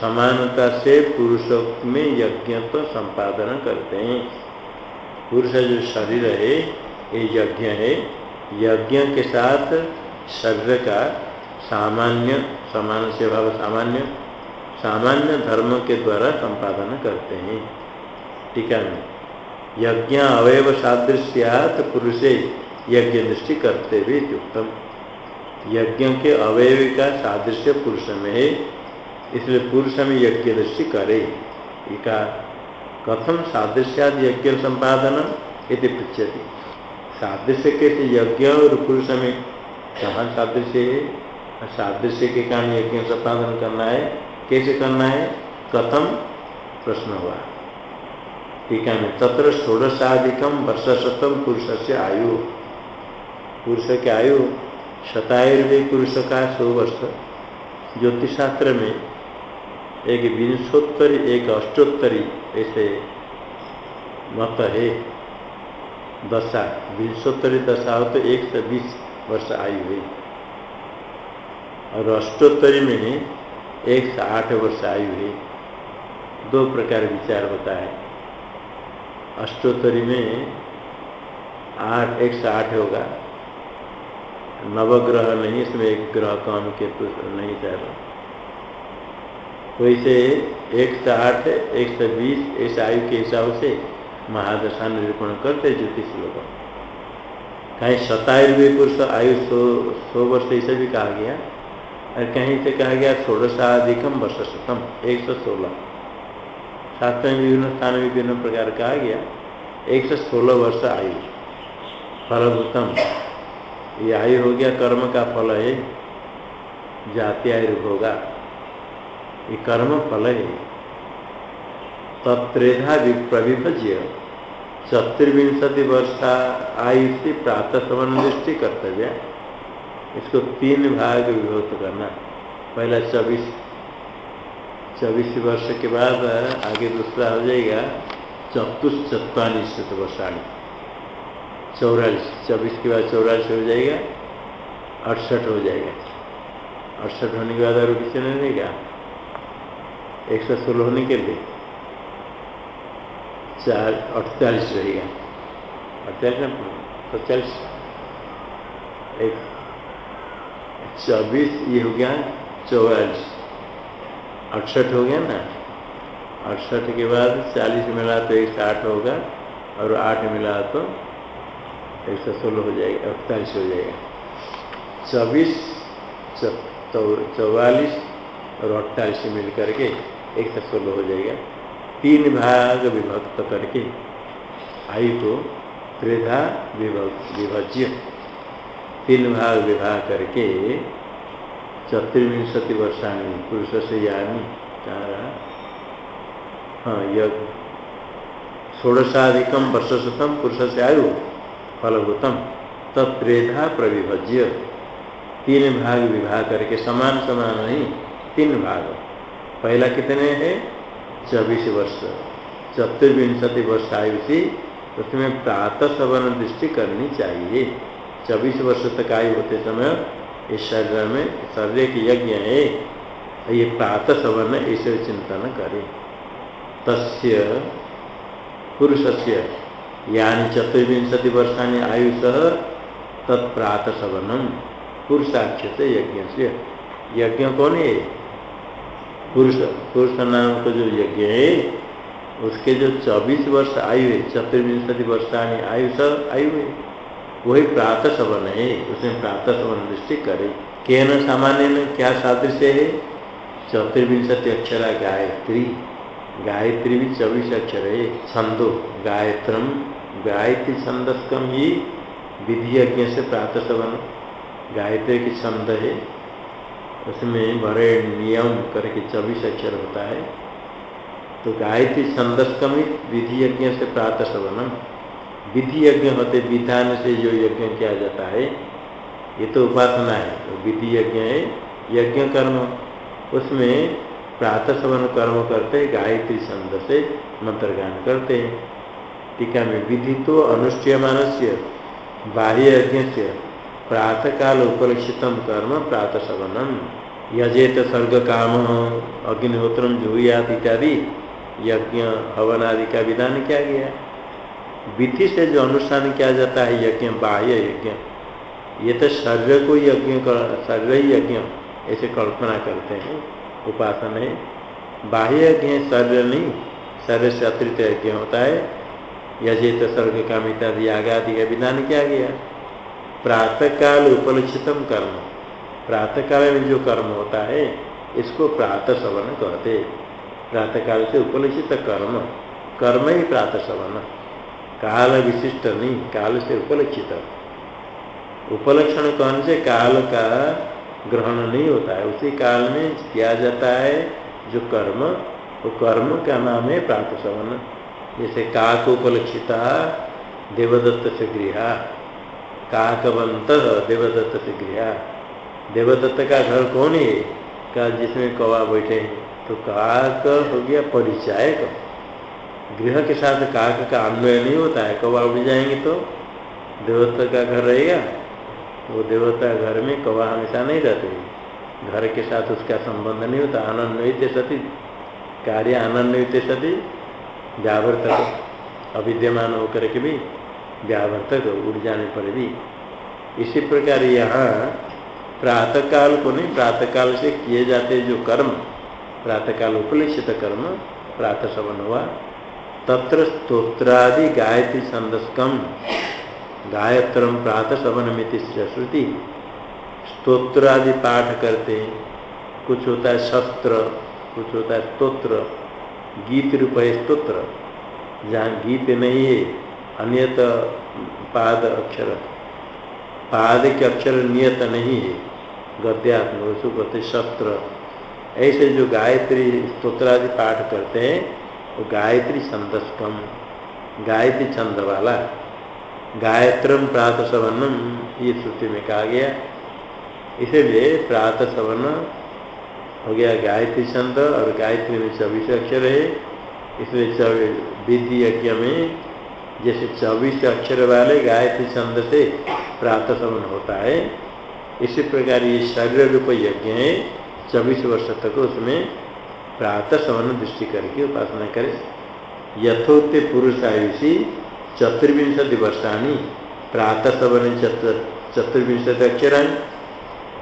समानता से पुरुष में यज्ञत्व संपादन करते हैं। पुरुष जो शरीर है, ये यज्ञ है, यज्ञ के साथ शरीर का सामान्य समान से भाव सामान्य सामान्य धर्म के द्वारा संपादन करते हैं। टीका में यज्ञ अवयव सादृश्यात पुरुषे यज्ञ दृष्टि करते हुए उत्तम यज्ञ के अवयव का सादृश्य पुरुष में है, इसलिए पुरुष में यज्ञ दृष्टि करे। इका कथम सादृश्याद यज्ञ संपादन यदि पृछति सादृश्य कैसे यज्ञ और पुरुष में कहाँ सादृश्य है। सादृश्य के कारण यज्ञ संपादन करना है। कैसे करना है? कथम प्रश्न हुआ। टीका में तत्र षोड़शाधिकम वर्ष शतम पुरुष से आयु। पुरुष के आयु शतायुर्वे पुरुष का सौ वर्ष। ज्योतिष शास्त्र में एक विंशोत्तरी, एक अष्टोत्तरी ऐसे मत है। दशा, विंशोत्तरी दशा हो तो एक से बीस वर्ष आयु है। और अष्टोत्तरी में एक से आठ वर्ष आयु है। दो प्रकार विचार होता है अष्टोत्तरी में आठ, एक से आठ होगा। नवग्रह नहीं, इसमें एक ग्रह कम के तो नहीं चाह रहा। तो इसे एक से आठ, एक से बीस ऐसे आयु के हिसाब से महादशा निरूपण करते ज्योतिष लोग। कहीं शतायुर्वे पुरुष आयु सौ सौ वर्ष ऐसे भी कहा गया। कहीं से कहा गया षोड़शाधिकम वर्ष शतम एक सौ सोलह। शास्त्र में विभिन्न स्थान में विभिन्न प्रकार कहा गया, एक सौ सोलह वर्ष आयु। फलभूतम। ये आयु हो गया, कर्म का फल है, जाति आयु होगा। ये कर्म फल है। तत्रेधा प्रविभज्य चतुर्विंशति वर्षा आयु से प्रातः सवन दृष्टि कर्तव्य। इसको तीन भाग विभक्त करना। पहला चौबीस चौबीस वर्ष के बाद आगे दूसरा हो जाएगा चतुश्चत्वालीस वर्षाणी। चौरालीस, चौबीस के बाद चौरालीस हो जाएगा, अड़सठ हो जाएगा। अड़सठ होने के बाद और किसी नहीं रहेगा। एक सौ सोलह होने के लिए। चार, अड़तालीस रहेगा। अड़तालीस सत्तालीस। एक चौबीस, ये हो गया चौवालीस अड़सठ हो गया ना? अड़सठ के बाद चालीस मिला तो एक सौ आठ होगा, और आठ मिला तो एक सौ सोलह हो जाएगा, अड़तालीस हो जाएगा। चौबीस चौवालीस और अड़तालीस मिल करके एक सौ सोलह हो जाएगा। तीन भाग विभक्त करके आयु को त्रिधा विभज्य। तीन भाग विवाह करके चतुर्विंशति वर्षाणी पुरुष से यानी कहा रहा हाँ यज्ञ षोड़शाधिकम वर्ष शतम पुरुष से आयु फलभूतम तत्रेधा प्रविभज्य। तीन भाग विवाह करके समान समान नहीं, तीन भाग। पहला कितने हैं? चौबीस वर्ष। चतुर्विंशति वर्ष आयु से उसमें प्रातः सवन दृष्टि करनी चाहिए। चौबीस वर्ष तक आयु होते समय इस शरीर में शरीर के यज्ञ है। ये प्रातः सवन ऐसे चिंतन करे। तस्य पुरुष से यानी चतुर्विंशति वर्षाणी आयुष तत्प्रात पुरुषाक्ष से यज्ञ से यज्ञ कौन है? पुरुष पुरुष नाम का जो यज्ञ है, उसके जो 24 वर्ष आयु है, चतुर्विंशति वर्षाणी आयुष आयु है। वही प्रातः सवन है उसमें प्रातः सवन दृष्टि करे। के न सामान्य में क्या सादृश्य है? चतुर्विंशति अक्षरा गायत्री। गायत्री भी चौबीस अक्षर है। छंदो गायत्रम गायत्री छंदस्कम ही विधि यज्ञ से प्रातः सवन गायत्री की छंद है। उसमें बड़े नियम करके चौबीस अक्षर होता है। तो गायत्री छंदस्कम ही विधि यज्ञ से प्रातः सवनम विधि यज्ञ होते, विधान से जो यज्ञ किया जाता है, ये तो उपासना है। तो विधि यज्ञ है, यज्ञ कर्म। उसमें प्रातः सवन कर्म करते, गायत्री छंद से मंत्र गान करते। हैं टीका में विधि तो अनुष्ठीयमान से बाह्य यज्ञ से प्रातः काल उपलक्षित कर्म प्रातः सवनम यजेत सर्ग काम अग्निहोत्र जुयात इत्यादि यज्ञ हवन आदि का विधान किया गया। विधि से जो अनुष्ठान किया जाता है यज्ञ, बाह्य यज्ञ, ये तो शरीर को यज्ञ शरीर ही यज्ञ ऐसे कल्पना करते हैं, उपासना है। बाह्य यज्ञ शरीर नहीं, शरीर से अतिरिक्त यज्ञ होता है। यजे यजेत सर्ग काम इत्यादि आगादि का विधान किया गया। प्रातःकाल उपलक्षितम कर्म। प्रातःकाल में जो कर्म होता है, इसको प्रातः सवन कहते प्रातःकाल से उपलक्षित कर्म। कर्म ही प्रातः सवन काल विशिष्ट नहीं, काल से उपलक्षित उपलक्षण कौन से? काल का ग्रहण नहीं होता है। उसी काल में किया जाता है जो कर्म, वो कर्म का नाम है प्रातः सवन जैसे काक उपलक्षिता, देवदत्त से गृह। काकवंत, देवदत्त से गृह। देवदत्त का घर कौन है? का जिसमें कौवा बैठे तो काक हो गया परिचायक। गृह के साथ काक का अन्वय नहीं होता है। कौवा उड़ जाएँगे तो देवता का घर रहेगा। तो देवता घर में कौवा हमेशा नहीं रहते। घर के साथ उसका संबंध नहीं होता। आनंद सती, कार्य आनंद सती व्यावर्तक अविद्यमान होकर के भी व्यावर्तक उड़ जाने पर भी। इसी प्रकार यहाँ प्रातःकाल को नहीं, प्रातःकाल से किए जाते जो कर्म, प्रातःकाल उपलक्षित कर्म प्रातः सवन हुआ। तत्र स्त्रोत्रादि गायत्री छंदस्कम गायत्रम प्रातः सवन मिति श्रुति। स्त्रोत्रादि पाठ करते। कुछ होता है शस्त्र, कुछ होता है स्त्रोत्र गीत रूप है स्त्रोत्र जहाँ गीत नहीं है, अन्यत पाद अक्षर। पाद के अक्षर नियत नहीं है। गद्यात्म उसको शस्त्र। ऐसे जो गायत्री स्त्रोत्रादि पाठ करते हैं वो गायत्री छंदस्कम गायत्री छंद वाला। गायत्रम प्रातः सवनम ये श्रुति में कहा गया। इसीलिए प्रातः सवन हो गया गायत्री छंद और गायत्री में चौबीस अक्षर है। इसलिए विधि यज्ञ में जैसे चौबीस अक्षर वाले गायत्री छंद से प्रातः सवन होता है। इसी प्रकार ये शरीर रूप यज्ञ है, चौबीस वर्ष तक उसमें प्रातः सवन दृष्टि करके उपासना करे। यथोक्त पुरुष आयुषी चतुर्विंशति वर्षाणी प्रातः सवन चतुर्विंशति अक्षराणी।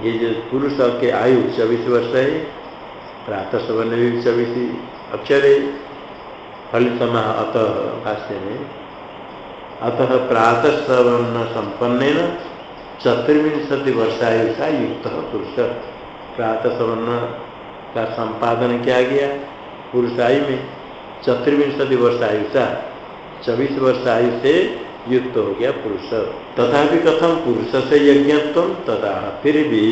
ये जो पुरुष के आयु चौबीस वर्ष है, प्रातः सवन भी चौबीस अक्षर है, फलितम अतः भाष्य में। अतः प्रातः सवन संपन्न चतुर्विंशति वर्षायुषा युक्त पुरुष। प्रातः सवन का संपादन किया गया। पुरुष आयु में चतुर्विंशति वर्षायुषा चौबीस वर्ष आयु से युक्त हो गया पुरुष। तथापि कथम पुरुष से यज्ञत्व तथा फिर भी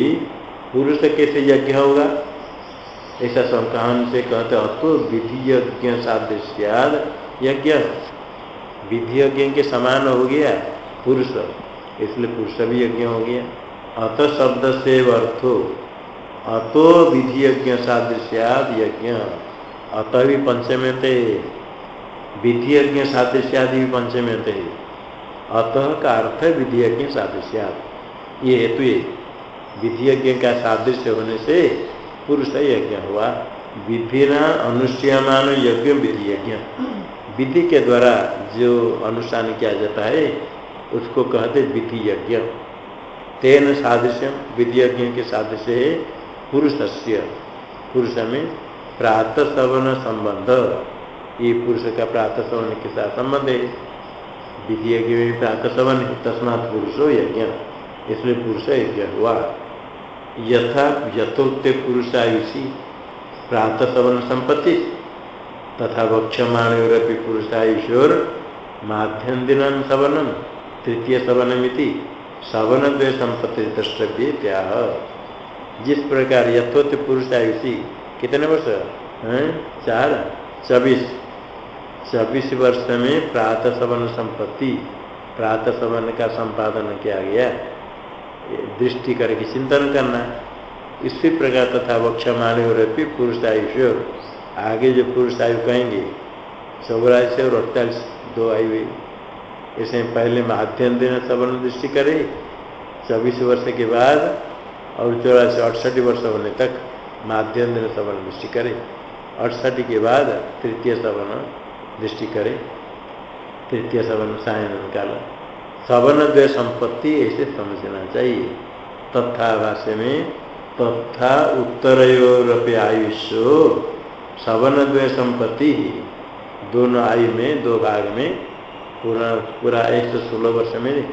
पुरुष कैसे यज्ञ होगा? ऐसा संकान से कहते अतो विधि यज्ञ सादृश्याद यज्ञ। विधि यज्ञ के समान हो गया पुरुष, इसलिए पुरुष भी यज्ञ हो गया। अत शब्द से अर्थो अतो विधि यज्ञ सादृश्याद यज्ञ। अत भी पंचमे थे विधि यज्ञ सादृश्यादि भी पंचमे थे अतः का अर्थ है विधि यज्ञ सादृश्याद। ये हेतु ये विधि यज्ञ का सादृश्य होने से पुरुष यज्ञ हुआ। विधिना अनुष्ठियमान यज्ञ विधि यज्ञ विधि के द्वारा जो अनुष्ठान किया जाता है, उसको कहते विधि यज्ञ तेन सादृश्य विधि यज्ञ के सादृश्य है। पुरुष पुरुष में प्रातः सवन संबंध। ये पुरुष का प्रातः सवन के साथ संबंध है। विधि यज्ञ में प्रातः सवन है, तस्मात पुरुषो यज्ञ। इसलिए पुरुष यज्ञ हुआ। यथा यथोक्त पुरुषायुषी प्रातः सवन संपत्ति। तथा वक्षमाणोरपि पुरुषायुषोर माध्यम दिन सवनम, तृतीय सवनमिति। सवन द्वय संपत्ति द्रष्टव्य त्याह। जिस प्रकार यथोत पुरुष आयुषी कितने वर्ष? हैं? चार? चौबीस चौबीस वर्ष में प्रातः सवन संपत्ति, प्रातः सवन का संपादन किया गया। दृष्टि करके चिंतन करना। इसी प्रकार तथा वक्षमाण और पुरुष आयुष आगे जो पुरुष आयु कहेंगे, चौरासी और अड़तालीस, दो आयु इसे पहले माध्यम दिन सवर्ण दृष्टि करे। चौबीस वर्ष के बाद और चौरासी अड़सठ वर्ष होने तक माध्यम सवर्ण दृष्टि करे। अड़सठ के बाद तृतीय सवर्ण दृष्टि करे। तृतीय सवर्ण सायन काल। सवर्ण द्वय संपत्ति ऐसे समझना चाहिए। तथा भाष्य में तथा उत्तरयोरपि आयुष्यो। सवन द्वय संपत्ति दोनों आयु में, दो भाग में, पूरा पूरा एक सौ सोलह वर्ष में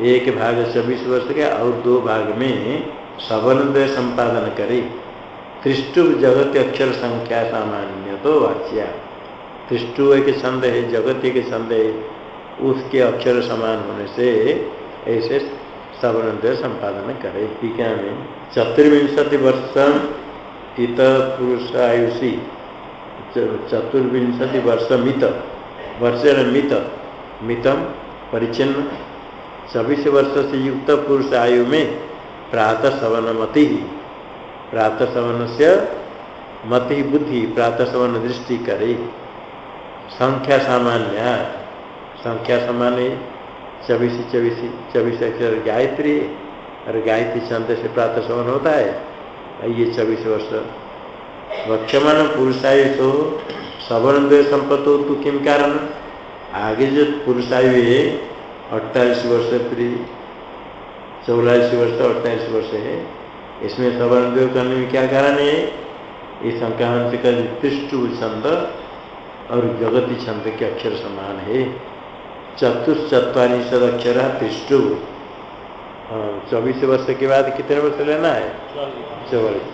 एक भाग चौबीस वर्ष का और दो भाग में सवन द्वय संपादन करे। त्रिष्टु जगत अक्षर संख्या सामान्य तो वाच्या। त्रिष्टु एक छंद है जगत एक छंद है उसके अक्षर समान होने से ऐसे सवर्ण संपादन करे। टीका में चतुर्विंशति वर्ष इत पुरुष आयुषी चतुर्विंशति वर्ष मित वर्ष मित। मितम परिचिन्न चौबीस वर्ष से युक्त पुरुष आयु में प्रातः सवन मति प्रातः सवन से मति बुद्धि प्रातः सवन दृष्टि करे संख्या सामान्य संख्या समान है चौबीस चौबीस चौबीस अक्षर गायत्री। और गायत्री छंद से प्रातः सवन होता है। ये चौबीस वर्ष। वक्षमान पुरुषायु तो सवर्ण द्वय संपत्त हो तो किम कारण? आगे जो पुरुषायु है अट्ठाईस वर्ष फिर चौरासी वर्ष अट्ठाईस वर्ष है। इसमें सवर्ण द्वय करने में क्या कारण है? ये संक्रांति का पृष्ठ छंद और जगती छंद के अक्षर समान है। चतुश्चत्वारिशद अक्षर त्रिष्टु चौबीस वर्ष के बाद कितने वर्ष लेना है? चौवालीस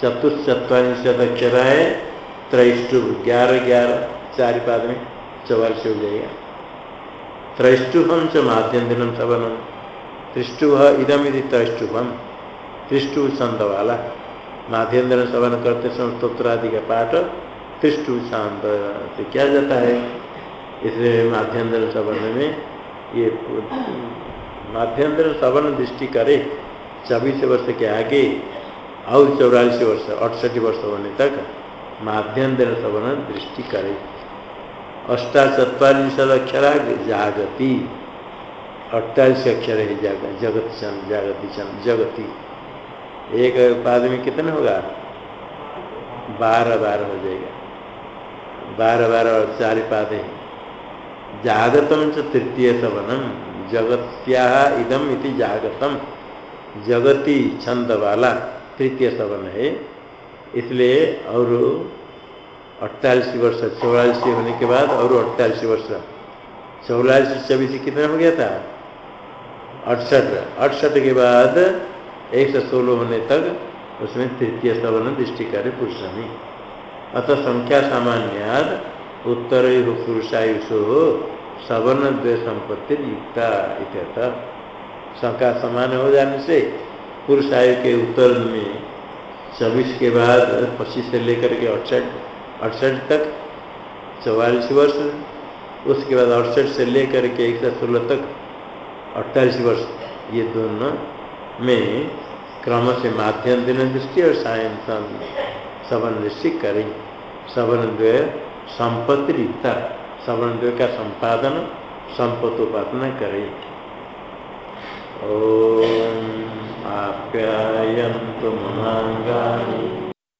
चतुश्चत्वारिशद अक्षर है त्रैष्टु ग्यारह ग्यारह, चार पाद में चौवालीस हो जाएगा। त्रैष्टुभम च माध्यम दिनम सवनम त्रिष्टुभ इदम यदि त्रैष्टुभम त्रिष्टु छंद वाला माध्यम सवन करते समय स्त्रोत्रादि का पाठ त्रिष्टु शांत से किया जाता है इसलिए माध्यम सवर्ण में ये माध्यम सवर्ण दृष्टि करे चौबीस वर्ष के आगे और चौरालीस वर्ष अड़सठ वर्ष होने तक माध्यम सवर्ण दृष्टि करे अष्टाचत्वारिशद अक्षर जागति अट्ठाईस अक्षर है जाग जगत चंद जागति चंद जगती। एक पाद में कितने होगा? बारह बारह हो जाएगा। बारह बारह और चार पाद है। जागतम च तृतीय सवनम जगत्या इदम इति जागतम। जगती छंद वाला तृतीय सवन है। इसलिए और अट्ठाईस वर्ष चौरालीस होने के बाद और अट्ठाईस वर्ष। चौरालीस चौबीस कितना हो गया था? अड़सठ अड़सठ के बाद एक सौ सोलह होने तक उसमें तृतीय सवर्ण दृष्टि कार्य पुरुष में अतः संख्या सामान्याद उत्तर पुरुषायुषो सवर्ण द्वय संपत्ति युक्ता इत संख्या समान हो जाने से पुरुष आयु के उत्तर में चौबीस के बाद पच्चीस से लेकर के अड़सठ अड़सठ तक चौवालीस वर्ष, उसके बाद अड़सठ से लेकर के एक सौ सोलह तक अट्ठाईस वर्ष, ये दोनों में क्रम से माध्यम दिन दृष्टि और सायन सवर्ण दृष्टि करें। सवन द्वय संपत्ति रिक्ता, सवन द्वय का संपादन संपत्तोपादन करें। ओम आप्यायन्तु ममाङ्गानि